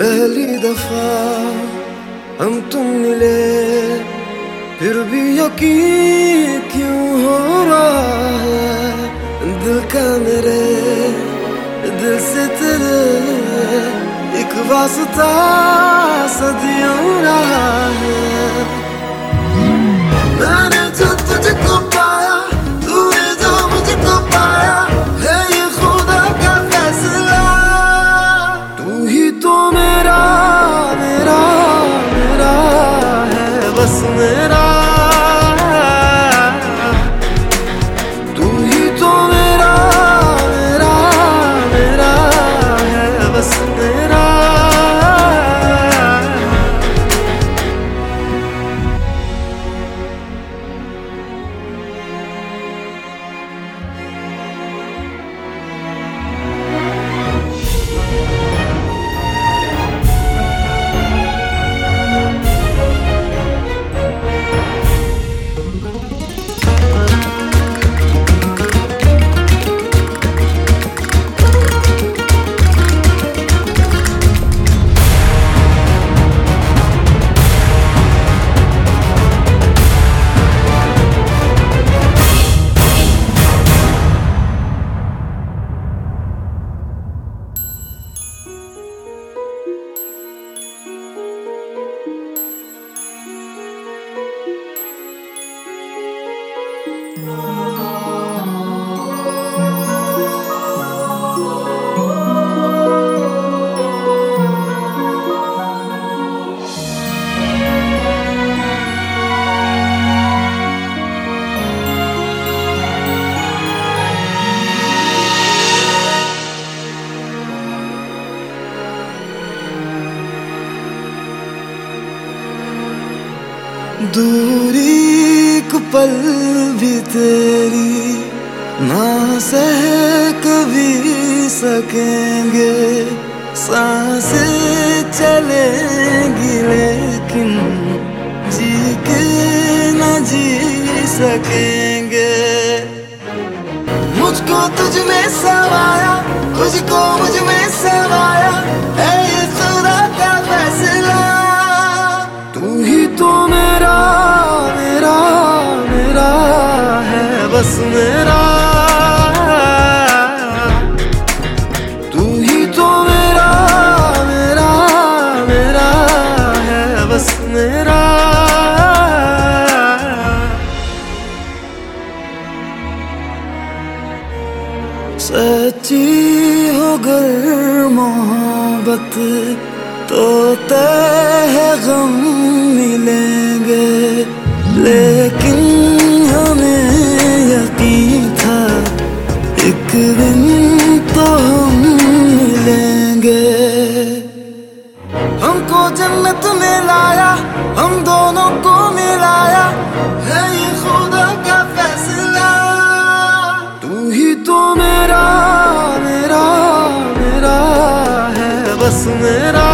दफ़ा हम तुम मिले, फिर भी यकीन क्यों हो रहा है? दिल का मेरे, दिल से तेरे एक वास्ता है बस Oh. दूरी पल भी तेरी ना सह कभी सकेंगे। साँसें चलेंगी लेकिन जी के न जी सकेंगे। मुझको तुझ में समाया तुझको मुझमें समाया सच्ची हो गर मोहब्बत तो तय गम मिलेंगे। लेकिन हमें यकीन था, एक दिन तो हम मिलेंगे। हमको जन्नत में लाया, हम दोनों को है